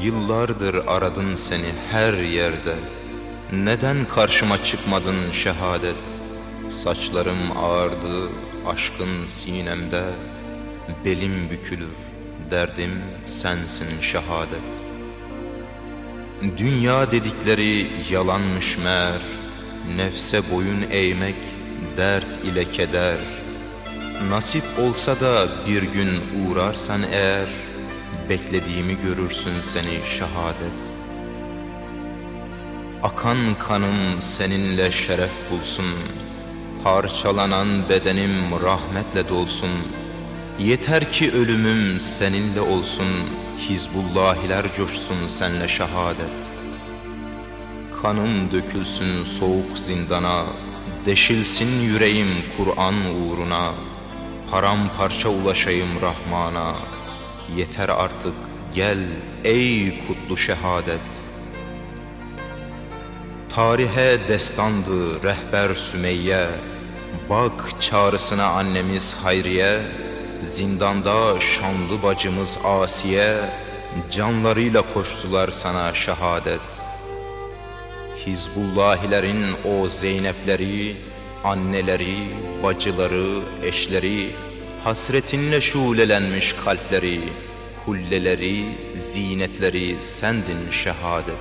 Yıllardır aradım seni her yerde. Neden karşıma çıkmadın şehadet? Saçlarım ağardı aşkın sinemde. Belim bükülür derdim sensin şehadet. Dünya dedikleri yalanmış meğer. Nefse boyun eğmek dert ile keder. Nasip olsa da bir gün uğrarsan eğer Beklediğimi görürsün seni şehadet. Akan kanım seninle şeref bulsun. Parçalanan bedenim rahmetle dolsun. Yeter ki ölümüm seninle olsun. Hizbullahiler coşsun senle şehadet. Kanım dökülsün soğuk zindana. Deşilsin yüreğim Kur'an uğruna. Paramparça ulaşayım Rahman'a Yeter artık gel ey kutlu şehadet. Tarihe destandı rehber Sümeyye. Bak çağrısına annemiz Hayriye. Zindanda şanlı bacımız Asiye. Canlarıyla koştular sana şehadet. Hizbullahilerin o Zeynepleri Anneleri, bacıları, eşleri Hasretinle şulelenmiş kalpleri Hulleleri, zinetleri sendin şehadet